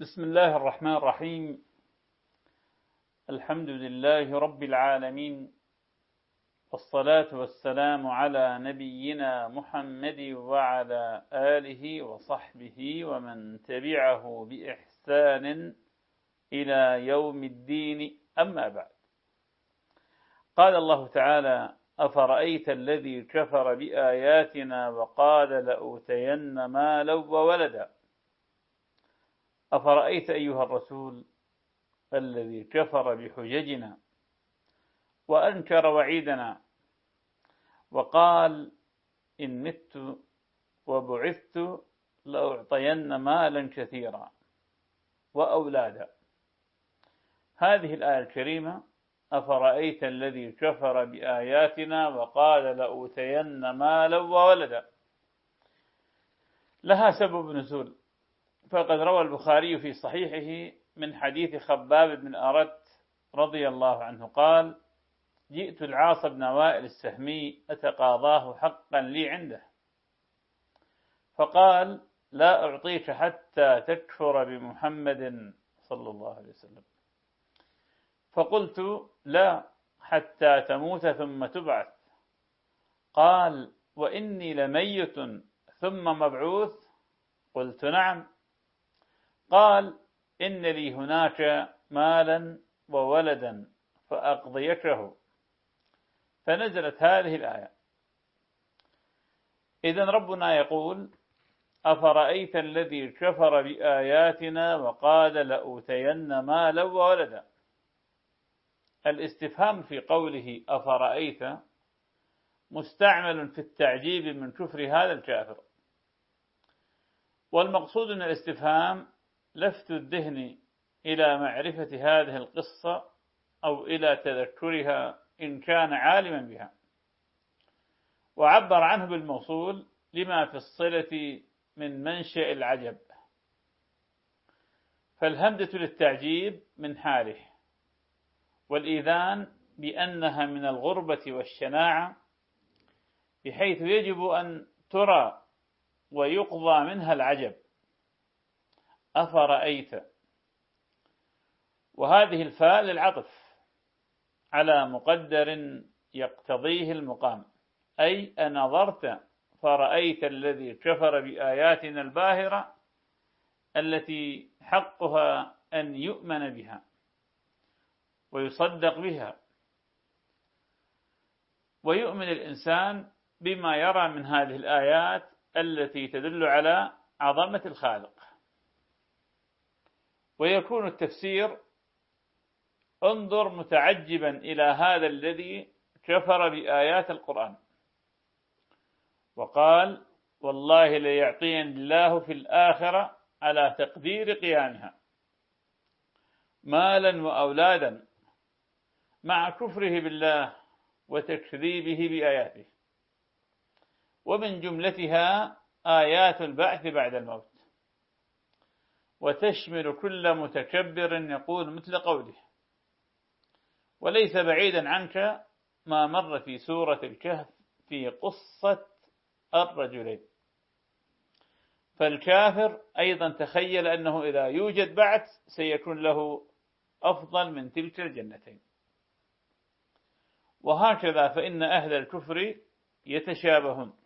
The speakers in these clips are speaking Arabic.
بسم الله الرحمن الرحيم. الحمد لله رب العالمين. والصلاة والسلام على نبينا محمد وعلى آله وصحبه ومن تبعه بإحسان إلى يوم الدين. أما بعد. قال الله تعالى أفرأيت الذي كفر بآياتنا وقال لأوتين مالا وولدا. أفرأيت أيها الرسول الذي كفر بحججنا وأنكر وعيدنا وقال إن مت وبعثت لأعطين مالا كثيرا وأولادا. هذه الآية الكريمة أفرأيت الذي كفر بآياتنا وقال لأوتين مالا وولدا. لها سبب نزول. فقد روى البخاري في صحيحه من حديث خباب بن أردت رضي الله عنه قال جئت العاص بن وائل السهمي أتقاضاه حقا لي عنده. فقال لا أعطيك حتى تكفر بمحمد صلى الله عليه وسلم. فقلت لا حتى تموت ثم تبعث. قال وإني لميت ثم مبعوث. قلت نعم. قال إن لي هناك مالا وولدا فأقضيته. فنزلت هذه الآية. إذا ربنا يقول أفرأيت الذي كفر بآياتنا وقال لأوتين مالا وولدا. الاستفهام في قوله أفرأيت مستعمل في التعجيب من كفر هذا الكافر. والمقصود من الاستفهام لفت الذهن إلى معرفة هذه القصة أو إلى تذكرها إن كان عالما بها. وعبر عنه بالموصول لما في الصلة من منشأ العجب. فالهمدة للتعجيب من حاله والإيذان بأنها من الغربة والشناعة بحيث يجب أن ترى ويقضى منها العجب. أفرأيت؟ وهذه الفاء للعطف على مقدر يقتضيه المقام. أي أنظرت فرأيت الذي كفر بآياتنا الباهرة التي حقها أن يؤمن بها ويصدق بها. ويؤمن الإنسان بما يرى من هذه الآيات التي تدل على عظمة الخالق. ويكون التفسير انظر متعجبا إلى هذا الذي كفر بآيات القرآن. وقال والله ليعطين الله في الآخرة على تقدير قيامها مالا وأولادا مع كفره بالله وتكذيبه بآياته. ومن جملتها آيات البعث بعد الموت. وتشمل كل متكبر يقول مثل قوله. وليس بعيدا عنك ما مر في سورة الكهف في قصة الرجلين. فالكافر أيضا تخيل أنه إذا يوجد بعث سيكون له أفضل من تلك الجنتين. وهكذا فإن أهل الكفر يتشابهون.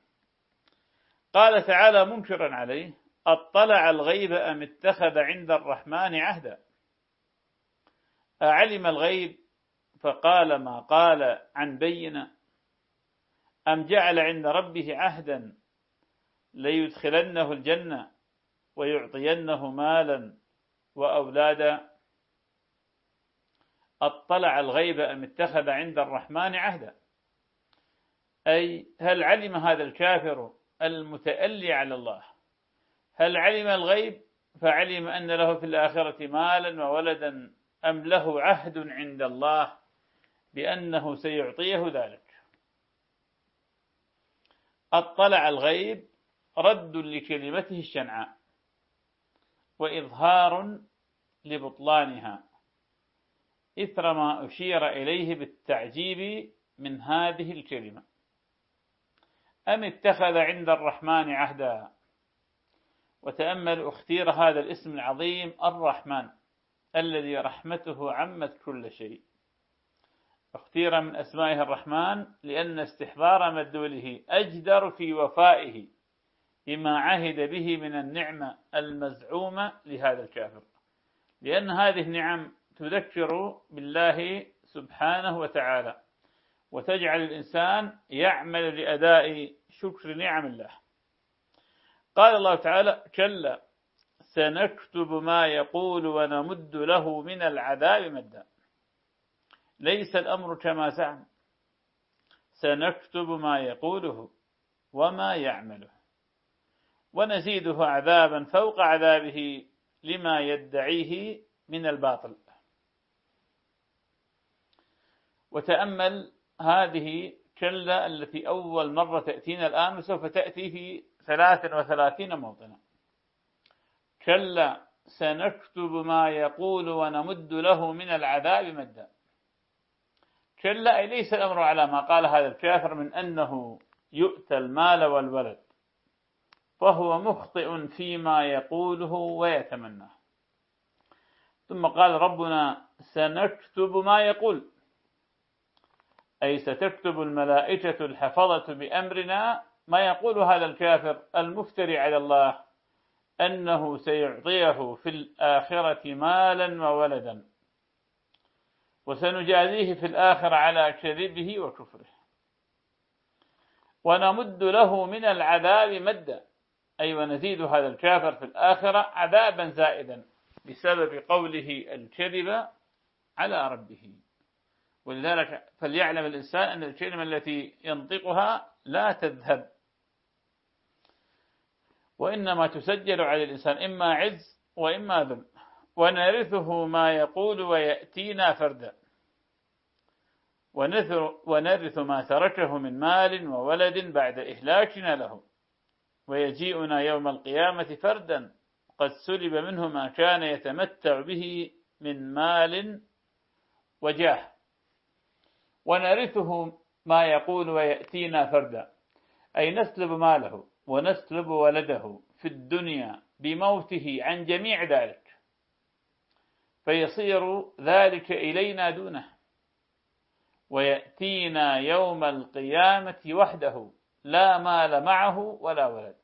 قال تعالى منكرا عليه أطلع الغيب أم اتخذ عند الرحمن عهدا؟ أعلم الغيب فقال ما قال عن بينة؟ أم جعل عند ربه عهدا ليدخلنه الجنة ويعطينه مالا وأولادا؟ أطلع الغيب أم اتخذ عند الرحمن عهدا؟ أي هل علم هذا الكافر المتألي على الله؟ هل علم الغيب؟ فعلم أن له في الآخرة مالا وولدا أم له عهد عند الله بأنه سيعطيه ذلك؟ أطلع الغيب رد لكلمته الشنعاء وإظهار لبطلانها إثر ما أشير إليه بالتعجيب من هذه الكلمة. أم اتخذ عند الرحمن عهدا؟ وتأمل أختير هذا الاسم العظيم الرحمن الذي رحمته عمت كل شيء. أختير من أسمائه الرحمن لأن استحضار مدلوله أجدر في وفائه بما عهد به من النعمة المزعومة لهذا الكافر. لأن هذه النعم تذكر بالله سبحانه وتعالى وتجعل الإنسان يعمل لأداء شكر نعم الله. قال الله تعالى كلا سنكتب ما يقول ونمد له من العذاب مدا. ليس الأمر كما زعم سنكتب ما يقوله وما يعمله. ونزيده عذابا فوق عذابه لما يدعيه من الباطل. وتأمل هذه كلا التي أول مرة تأتينا الآن وسوف تأتي في ثلاث وثلاثين موطنا. كلا سنكتب ما يقول ونمد له من العذاب مدا. كلا أي ليس الأمر على ما قال هذا الكافر من أنه يؤتى المال والولد فهو مخطئ فيما يقوله ويتمناه. ثم قال ربنا سنكتب ما يقول. أي ستكتب الملائكة الحفظة بأمرنا ما يقول هذا الكافر المفتري على الله أنه سيعطيه في الآخرة مالا وولدا وسنجازيه في الآخرة على كذبه وكفره. ونمد له من العذاب مدا. أي ونزيد هذا الكافر في الآخرة عذابا زائدا بسبب قوله الكذب على ربه. ولذلك فليعلم الإنسان أن الكلمة التي ينطقها لا تذهب وإنما تسجل على الإنسان إما عز وإما ذل ونرثه ما يقول ويأتينا فردا. ونرث ما تركه من مال وولد بعد إهلاكنا له. ويجيئنا يوم القيامة فردا قد سلب منه ما كان يتمتع به من مال وجاه. ونرثه ما يقول ويأتينا فردا أي نسلب ماله. ونسلب ولده في الدنيا بموته عن جميع ذلك. فيصير ذلك إلينا دونه ويأتينا يوم القيامة وحده لا مال معه ولا ولد.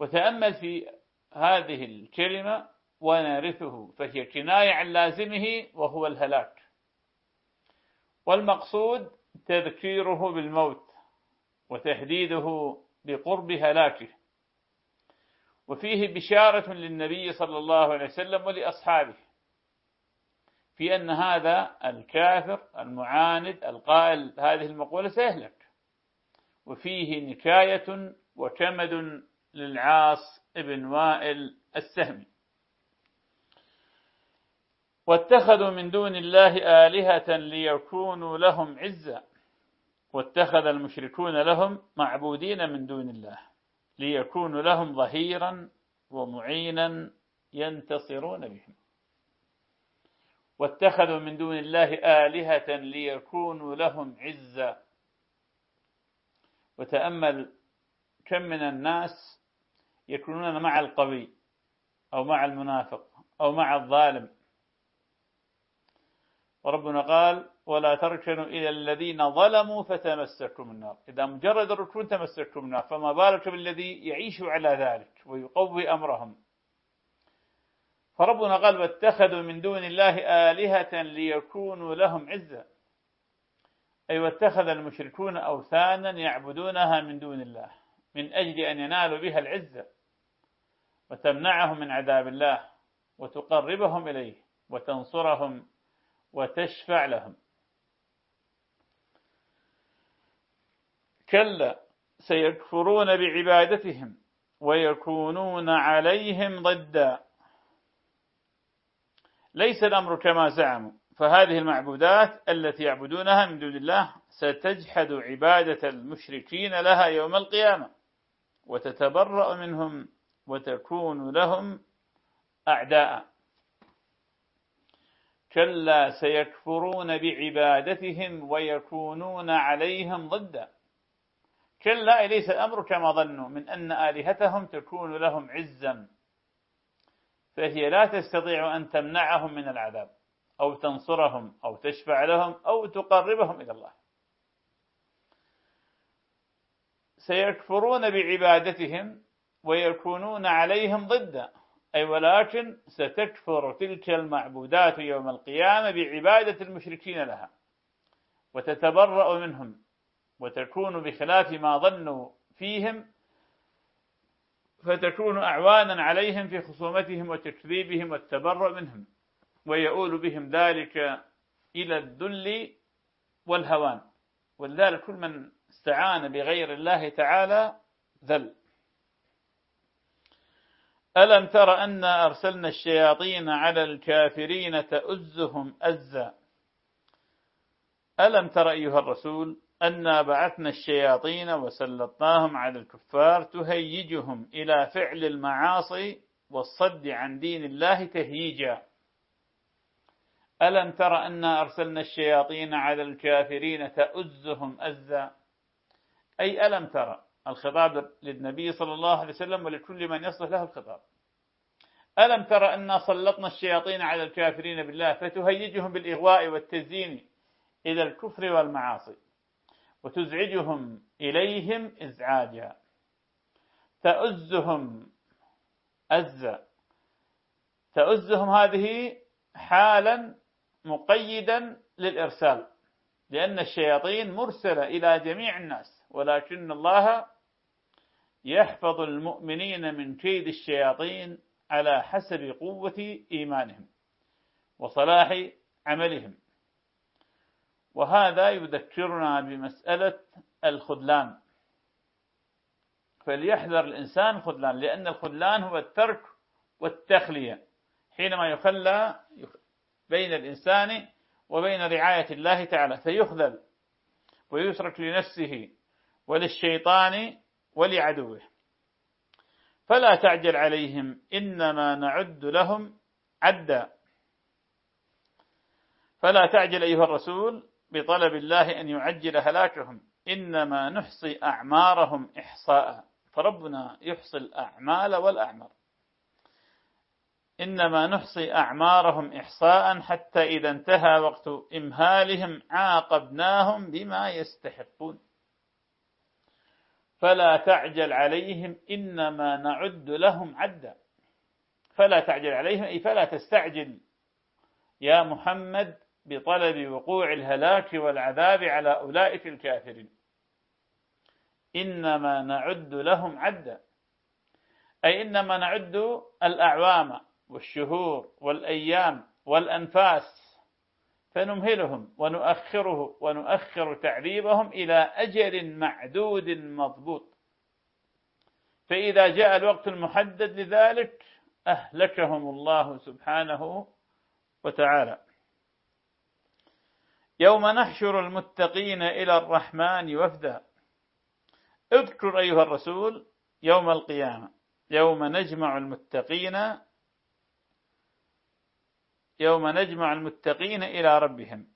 وتأمل في هذه الكلمة ونرثه فهي كناية عن لازمه وهو الهلاك. والمقصود تذكيره بالموت. وتهديده بقرب هلاكه. وفيه بشارة للنبي صلى الله عليه وسلم ولأصحابه في أن هذا الكافر المعاند القائل هذه المقولة سيهلك وفيه نكاية وكمد للعاص ابن وائل السهمي. واتخذوا من دون الله آلهة ليكونوا لهم عزا واتخذ المشركون لهم معبودين من دون الله ليكونوا لهم ظهيرا ومعينا ينتصرون بهم. واتخذوا من دون الله آلهة ليكونوا لهم عزا وتأمل كم من الناس يكونون مع القوي أو مع المنافق أو مع الظالم وربنا قال ولا تركنوا إلى الذين ظلموا فتمسكوا النار. إذا مجرد الركون تمسكوا النار فما بالك بالذي يعيش على ذلك ويقوي أمرهم. فربنا قال واتخذوا من دون الله آلهة ليكونوا لهم عزا أي واتخذ المشركون أوثانا يعبدونها من دون الله من أجل أن ينالوا بها العزة. وتمنعهم من عذاب الله وتقربهم إليه وتنصرهم وتشفع لهم. كلا سيكفرون بعبادتهم ويكونون عليهم ضدا. ليس الأمر كما زعموا فهذه المعبودات التي يعبدونها من دون الله ستجحد عبادة المشركين لها يوم القيامة وتتبرأ منهم وتكون لهم أعداء. كلا سيكفرون بعبادتهم ويكونون عليهم ضدا. كلا ليس الأمر كما ظنوا من أن آلهتهم تكون لهم عزا فهي لا تستطيع أن تمنعهم من العذاب أو تنصرهم أو تشفع لهم أو تقربهم إلى الله. سيكفرون بعبادتهم ويكونون عليهم ضدا. أي ولكن ستكفر تلك المعبودات يوم القيامة بعبادة المشركين لها وتتبرأ منهم وتكون بخلاف ما ظنوا فيهم فتكون أعوانا عليهم في خصومتهم وتكذيبهم والتبرؤ منهم ويؤول بهم ذلك إلى الذل والهوان. ولذلك كل من استعان بغير الله تعالى ذل. ألم تر أن أرسلنا الشياطين على الكافرين تؤزهم أزا؟ ألم تر أيها الرسول أنا بعثنا الشياطين وسلطناهم على الكفار تهيجهم إلى فعل المعاصي والصد عن دين الله تهييجا؟ ألم تر أنا أرسلنا الشياطين على الكافرين تؤزهم أزا؟ أي ألم ترى الخطاب للنبي صلى الله عليه وسلم ولكل من يصلح له الخطاب ألم ترى أنا سلطنا الشياطين على الكافرين بالله فتهيجهم بالإغواء والتزيين إلى الكفر والمعاصي وتزعجهم إليهم إزعاجا. تأزهم أزا تأزهم هذه حالا مقيدا للإرسال لأن الشياطين مرسلة إلى جميع الناس ولكن الله يحفظ المؤمنين من كيد الشياطين على حسب قوة إيمانهم وصلاح عملهم. وهذا يذكرنا بمسألة الخذلان. فليحذر الإنسان الخذلان لأن الخذلان هو الترك والتخلية. حينما يخلى بين الإنسان وبين رعاية الله تعالى فيخذل ويترك لنفسه وللشيطان ولعدوه. فلا تعجل عليهم إنما نعد لهم عدا. فلا تعجل أيها الرسول بطلب الله أن يعجل هلاكهم إنما نحصي أعمارهم إحصاء. فربنا يحصي الأعمال والأعمار. إنما نحصي أعمارهم إحصاء حتى إذا انتهى وقت إمهالهم عاقبناهم بما يستحقون. فلا تعجل عليهم إنما نعد لهم عدا. فلا تعجل عليهم أي فلا تستعجل يا محمد بطلب وقوع الهلاك والعذاب على أولئك الكافرين. إنما نعد لهم عدا. أي إنما نعد الأعوام والشهور والأيام والأنفاس. فنمهلهم ونؤخره ونؤخر تعذيبهم إلى أجل معدود مضبوط. فإذا جاء الوقت المحدد لذلك أهلكهم الله سبحانه وتعالى. يوم نحشر المتقين إلى الرحمن وفدا. اذكر أيها الرسول يوم القيامة يوم نجمع المتقين يوم نجمع المتقين إلى ربهم.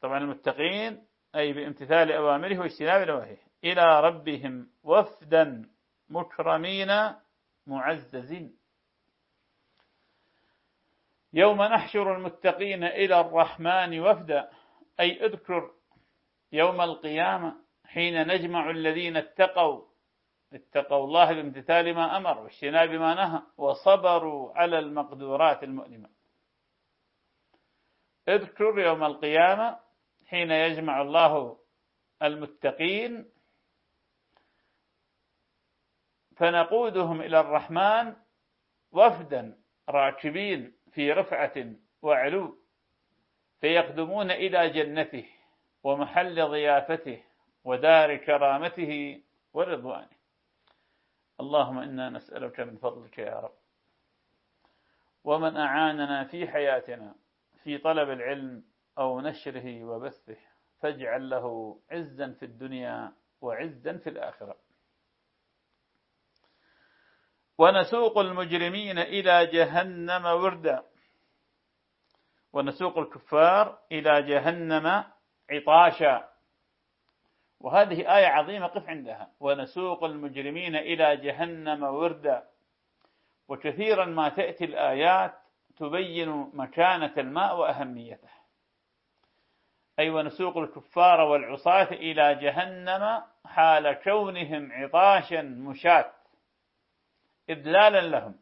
طبعا المتقين أي بامتثال أوامره واجتناب نواهيه. إلى ربهم وفدا مكرمين معززين. يوم نحشر المتقين إلى الرحمن وفدا. أي اذكر يوم القيامة حين نجمع الذين اتقوا. اتقوا الله بامتثال ما أمر واجتناب ما نهى. وصبروا على المقدورات المؤلمة. اذكر يوم القيامة حين يجمع الله المتقين فنقودهم إلى الرحمن وفدا راكبين في رفعة وعلو فيقدمون إلى جنته ومحل ضيافته ودار كرامته ورضوانه. اللهم إنا نسألك من فضلك يا رب. ومن أعاننا في حياتنا في طلب العلم أو نشره وبثه فاجعل له عزا في الدنيا وعزا في الآخرة. ونسوق المجرمين إلى جهنم وردا. ونسوق الكفار إلى جهنم عطاشا. وهذه آية عظيمة قف عندها. ونسوق المجرمين إلى جهنم وردا. وكثيرا ما تأتي الآيات تبين مكانة الماء وأهميته. أي ونسوق الكفار والعصاة إلى جهنم حال كونهم عطاشا مشاة. إذلالا لهم.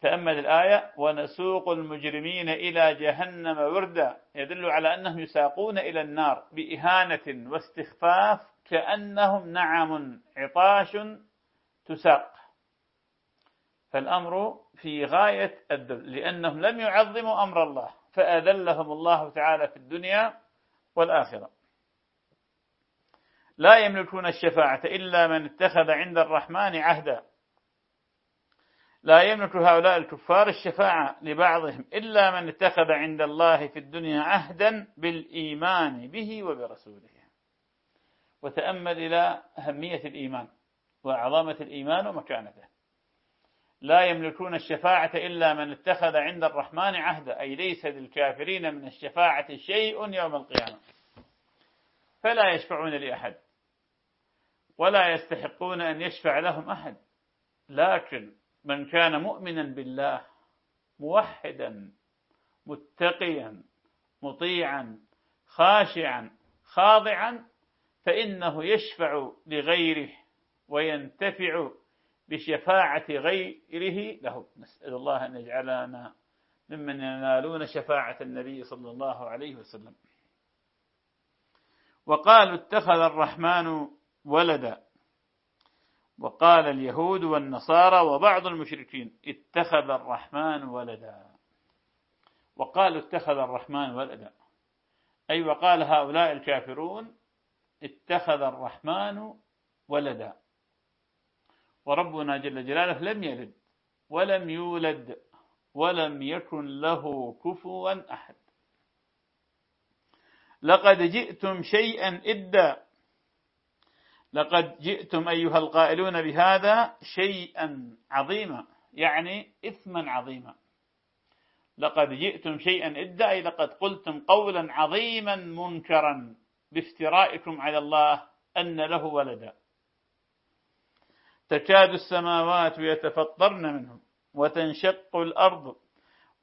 تأمل الآية ونسوق المجرمين إلى جهنم وردا. يدل على أنهم يساقون إلى النار بإهانة واستخفاف كأنهم نعم عطاش تساق. فالأمر في غاية الذل لأنهم لم يعظموا أمر الله فأذلهم الله تعالى في الدنيا والآخرة. لا يملكون الشفاعة إلا من اتخذ عند الرحمن عهدا. لا يملك هؤلاء الكفار الشفاعة لبعضهم إلا من اتخذ عند الله في الدنيا عهدا بالإيمان به وبرسوله. وتأمل إلى أهمية الإيمان وعظمة الإيمان ومكانته. لا يملكون الشفاعة إلا من اتخذ عند الرحمن عهدا أي ليس للكافرين من الشفاعة شيء يوم القيامة. فلا يشفعون لأحد ولا يستحقون أن يشفع لهم أحد. لكن من كان مؤمنا بالله موحدا متقيا مطيعا خاشعا خاضعا فإنه يشفع لغيره وينتفع بشفاعة غيره له. نسأل الله أن يجعلنا ممن ينالون شفاعة النبي صلى الله عليه وسلم. وقالوا اتخذ الرحمن ولدا. وقال اليهود والنصارى وبعض المشركين اتخذ الرحمن ولدا. وقالوا اتخذ الرحمن ولدا. أي وقال هؤلاء الكافرون اتخذ الرحمن ولدا. وربنا جل جلاله لم يلد ولم يولد ولم يكن له كفوا أحد. لقد جئتم شيئا إدا. لقد جئتم أيها القائلون بهذا شيئا عظيما يعني إثما عظيما. لقد جئتم شيئا إدا أي لقد قلتم قولا عظيما منكرا بافترائكم على الله أن له ولدا. تكاد السماوات يتفطرن منه وتنشق الأرض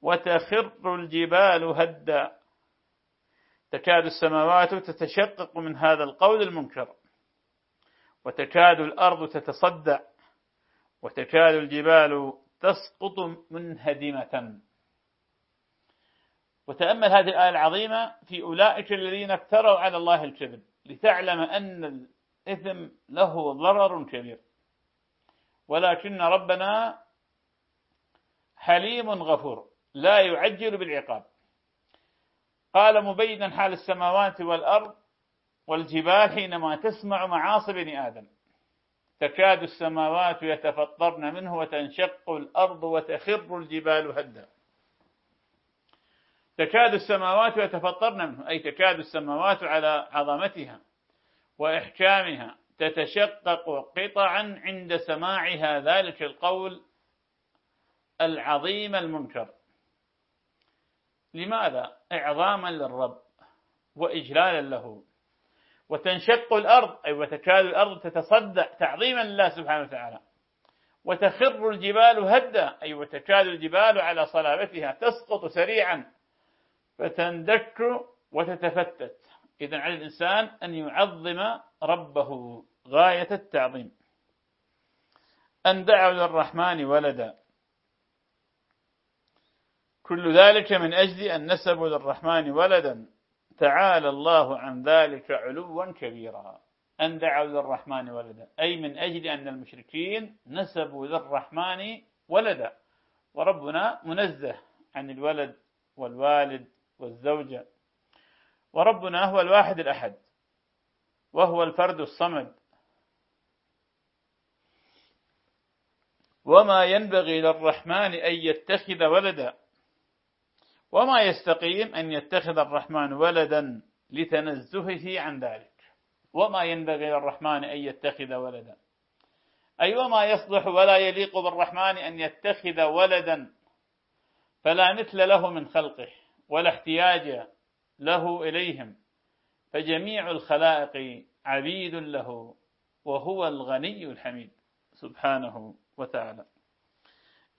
وتخر الجبال هدا. تكاد السماوات تتشقق من هذا القول المنكر وتكاد الأرض تتصدع وتكاد الجبال تسقط منهدمة. وتأمل هذه الآية العظيمة في أولئك الذين افتروا على الله الكذب لتعلم أن الإثم له ضرر كبير. ولكن ربنا حليم غفور لا يعجل بالعقاب. قال مبينا حال السماوات والأرض والجبال حينما تسمع معاصي بني آدم. تكاد السماوات يتفطرن منه وتنشق الأرض وتخر الجبال هدا. تكاد السماوات يتفطرن منه أي تكاد السماوات على عظمتها وإحكامها. تتشقق قطعا عند سماعها ذلك القول العظيم المنكر. لماذا؟ إعظاما للرب وإجلالا له. وتنشق الأرض أي وتكاد الأرض تتصدع تعظيما لله سبحانه وتعالى. وتخر الجبال هدا أي وتكاد الجبال على صلابتها تسقط سريعا. فتندك وتتفتت. إذا على الإنسان أن يعظم ربه غاية التعظيم. أن دعوا للرحمن ولدا. كل ذلك من أجل أن نسبوا للرحمن ولدا. تعالى الله عن ذلك علوا كبيرا. أن دعوا للرحمن ولدا. أي من أجل أن المشركين نسبوا للرحمن ولدا. وربنا منزه عن الولد والوالد والزوجة. وربنا هو الواحد الأحد. وهو الفرد الصمد. وما ينبغي للرحمن أن يتخذ ولدا. وما يستقيم أن يتخذ الرحمن ولدا لتنزهه عن ذلك. وما ينبغي للرحمن أن يتخذ ولدا. أي وما يصلح ولا يليق بالرحمن أن يتخذ ولدا. فلا مثل له من خلقه ولا احتياج له إليهم. فجميع الخلائق عبيد له وهو الغني الحميد سبحانه وتعالى.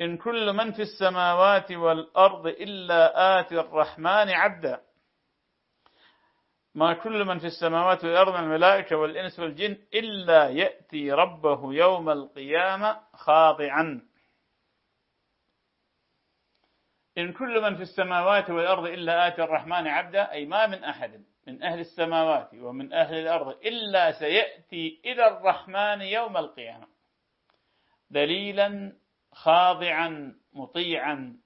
إن كل من في السماوات والأرض إلا آتي الرحمن عبدا. ما كل من في السماوات والأرض من الملائكة والإنس والجن إلا يأتي ربه يوم القيامة خاضعا. إن كل من في السماوات والأرض إلا آتي الرحمن عبدا أي ما من أحد من أهل السماوات ومن أهل الأرض إلا سيأتي إلى الرحمن يوم القيامة. دليلا خاضعا مطيعا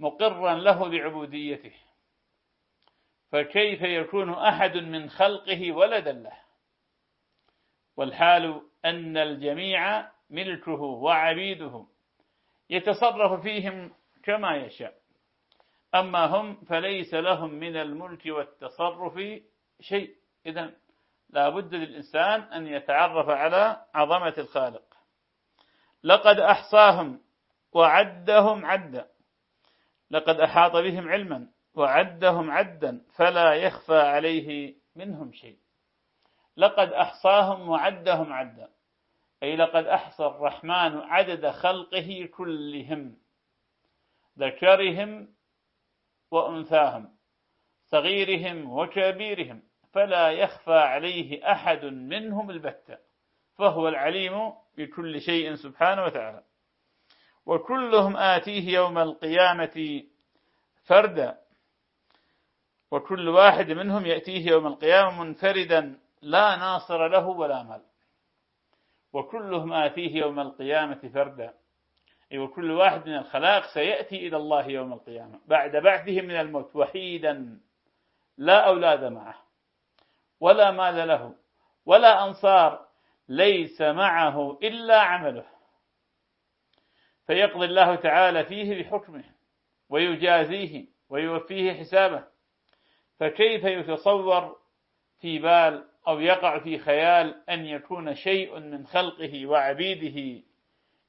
مقرا له بعبوديته. فكيف يكون أحد من خلقه ولدا له؟ والحال أن الجميع ملكه وعبيده. يتصرف فيهم كما يشاء. أما هم فليس لهم من الملك والتصرف شيء. إذا لا بد للإنسان أن يتعرف على عظمة الخالق. لقد أحصاهم وعدهم عدا. لقد أحاط بهم علما وعدهم عدا فلا يخفى عليه منهم شيء. لقد أحصاهم وعدهم عدا. أي لقد أحصى الرحمن عدد خلقه كلهم ذكرهم وأنثاهم صغيرهم وكبيرهم فلا يخفى عليه أحد منهم البتة فهو العليم بكل شيء سبحانه وتعالى. وكلهم آتيه يوم القيامة فردا وكل واحد منهم يأتيه يوم القيامة منفردا لا ناصر له ولا مال. وكلهم آتيه يوم القيامة فردا. أي وكل واحد من الخلائق سيأتي إلى الله يوم القيامة. بعد بعثه من الموت وحيدا. لا أولاد معه. ولا مال له. ولا أنصار. ليس معه إلا عمله. فيقضي الله تعالى فيه بحكمه. ويجازيه. ويوفيه حسابه. فكيف يتصور في بال أو يقع في خيال أن يكون شيء من خلقه وعبيده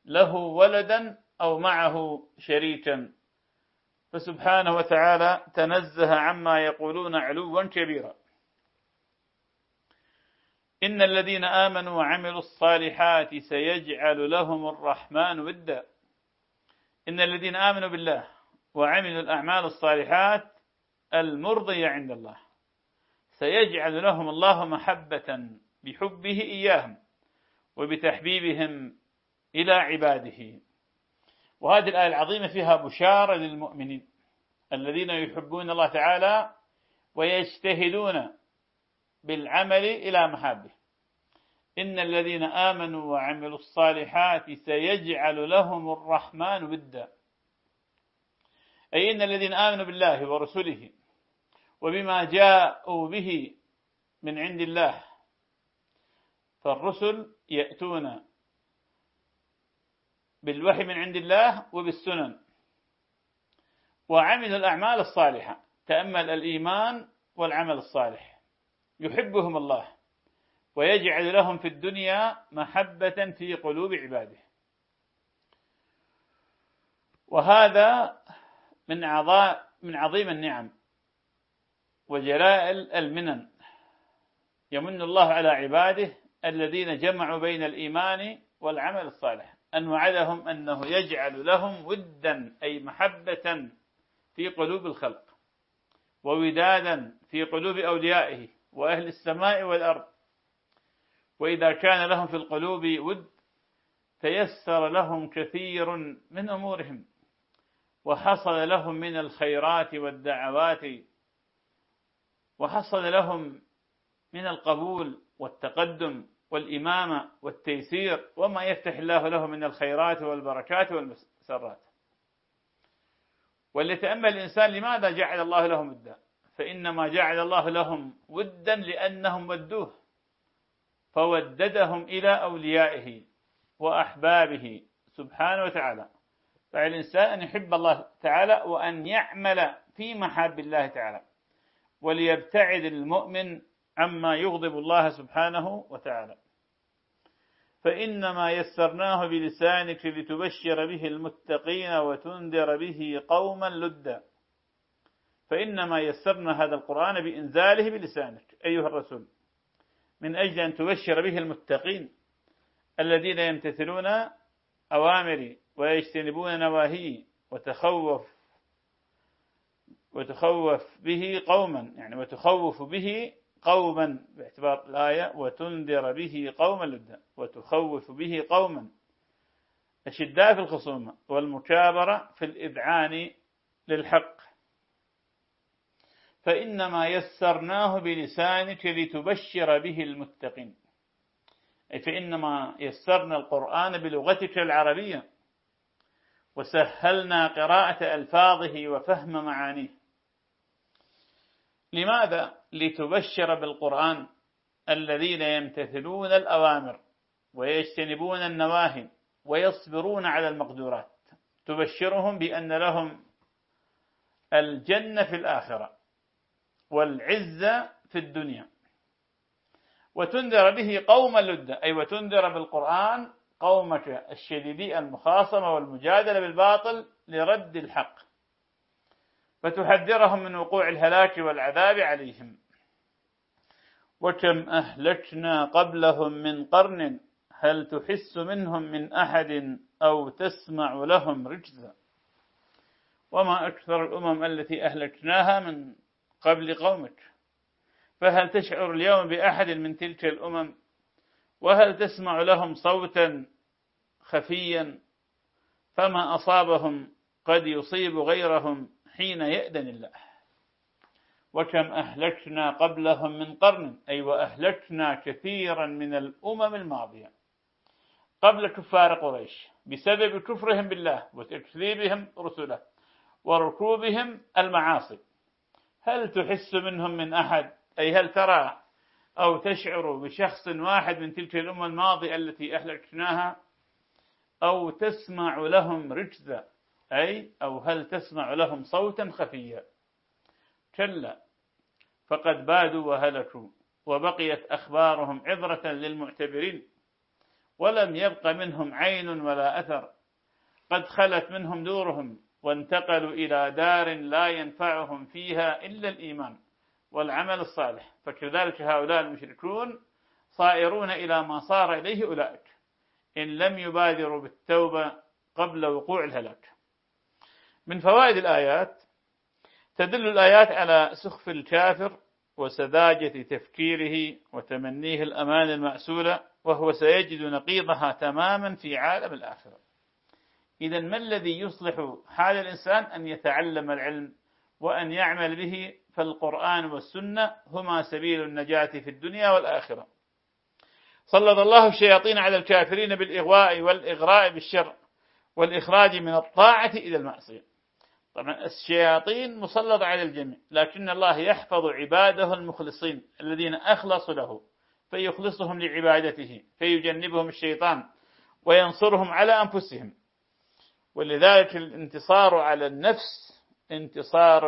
له ولدا أو معه شريكا. فسبحانه وتعالى تنزه عما يقولون علوا كبيرا. إن الذين آمنوا وعملوا الصالحات سيجعل لهم الرحمن ودا. إن الذين آمنوا بالله وعملوا الأعمال الصالحات المرضية عند الله. سيجعل لهم الله محبة بحبه إياهم وبتحبيبهم إلى عباده. وهذه الآية العظيمة فيها بشارة للمؤمنين الذين يحبون الله تعالى ويجتهدون بالعمل إلى محابه. إن الذين آمنوا وعملوا الصالحات سيجعل لهم الرحمن ودا. أي إن الذين آمنوا بالله ورسله وبما جاءوا به من عند الله فالرسل يأتون بالوحي من عند الله وبالسنن وعمل الأعمال الصالحة تأمل الإيمان والعمل الصالح يحبهم الله ويجعل لهم في الدنيا محبة في قلوب عباده. وهذا من عظيم النعم. وجلائل المنن. يمن الله على عباده الذين جمعوا بين الإيمان والعمل الصالح. أن وعدهم أنه يجعل لهم ودا أي محبة في قلوب الخلق وودادا في قلوب أوليائه وأهل السماء والأرض. وإذا كان لهم في القلوب ود تيسر لهم كثير من أمورهم وحصل لهم من الخيرات والدعوات وحصل لهم من القبول والتقدم والإمامة والتيسير وما يفتح الله له من الخيرات والبركات والمسرات. وليتأمل الإنسان لماذا جعل الله لهم ودا فإنما جعل الله لهم ودا لأنهم ودوه فوددهم إلى أوليائه وأحبابه سبحانه وتعالى. فعلى الإنسان أن يحب الله تعالى وأن يعمل في محاب الله تعالى. وليبتعد المؤمن عما يغضب الله سبحانه وتعالى. فإنما يسرناه بلسانك لتبشر به المتقين وتنذر به قوما لدا. فإنما يسرنا هذا القرآن بإنزاله بلسانك أيها الرسول. من أجل أن تبشر به المتقين الذين يمتثلون أوامري ويجتنبون نواهي وتخوف وتخوف به قوما يعني وتخوف به قوما باعتبار الآية وتنذر به قوما لدا وتخوف به قوما. أشداء في الخصومة والمكابرة في الإذعان للحق. فإنما يسرناه بلسانك لتبشر به المتقين. أي فإنما يسرنا القرآن بلغتك العربية. وسهلنا قراءة ألفاظه وفهم معانيه. لماذا؟ لتبشر بالقرآن الذين يمتثلون الأوامر ويجتنبون النواهي ويصبرون على المقدورات. تبشرهم بأن لهم الجنة في الآخرة والعزة في الدنيا. وتنذر به قوم لدا أي وتنذر بالقرآن قومك الشديدي المخاصمة والمجادلة بالباطل لرد الحق. فتحذرهم من وقوع الهلاك والعذاب عليهم. وكم أهلكنا قبلهم من قرن هل تحس منهم من أحد أو تسمع لهم رجزا؟ وما أكثر الأمم التي أهلكناها من قبل قومك. فهل تشعر اليوم بأحد من تلك الأمم؟ وهل تسمع لهم صوتا خفيا؟ فما أصابهم قد يصيب غيرهم حين يأذن الله. وكم أهلكنا قبلهم من قرن أي وأهلكنا كثيرا من الأمم الماضية. قبل كفار قريش بسبب كفرهم بالله وتكذيبهم رسله وركوبهم المعاصي. هل تحس منهم من أحد؟ أي هل ترى أو تشعر بشخص واحد من تلك الأمة الماضية التي أهلكناها؟ أو تسمع لهم رجزا أي أو هل تسمع لهم صوتا خفيا؟ كلا. فقد بادوا وهلكوا وبقيت أخبارهم عبرة للمعتبرين ولم يبق منهم عين ولا أثر. قد خلت منهم دورهم وانتقلوا إلى دار لا ينفعهم فيها إلا الإيمان والعمل الصالح. فكذلك هؤلاء المشركون صائرون إلى ما صار إليه أولئك إن لم يبادروا بالتوبة قبل وقوع الهلاك. من فوائد الآيات تدل الآيات على سخف الكافر وسذاجة تفكيره وتمنيه الأمان المأسولة وهو سيجد نقيضها تماما في عالم الآخرة. إذا ما الذي يصلح حال الإنسان أن يتعلم العلم وأن يعمل به؟ فالقرآن والسنة هما سبيل النجاة في الدنيا والآخرة. سلط الله الشياطين على الكافرين بالإغواء والإغراء بالشر والإخراج من الطاعة إلى المعصية. طبعا الشياطين مسلطة على الجميع لكن الله يحفظ عباده المخلصين الذين أخلصوا له فيخلصهم لعبادته فيجنبهم الشيطان وينصرهم على أنفسهم. ولذلك الانتصار على النفس انتصار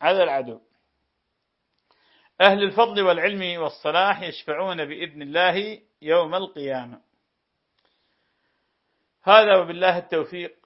على العدو. أهل الفضل والعلم والصلاح يشفعون بإذن الله يوم القيامة. هذا وبالله التوفيق.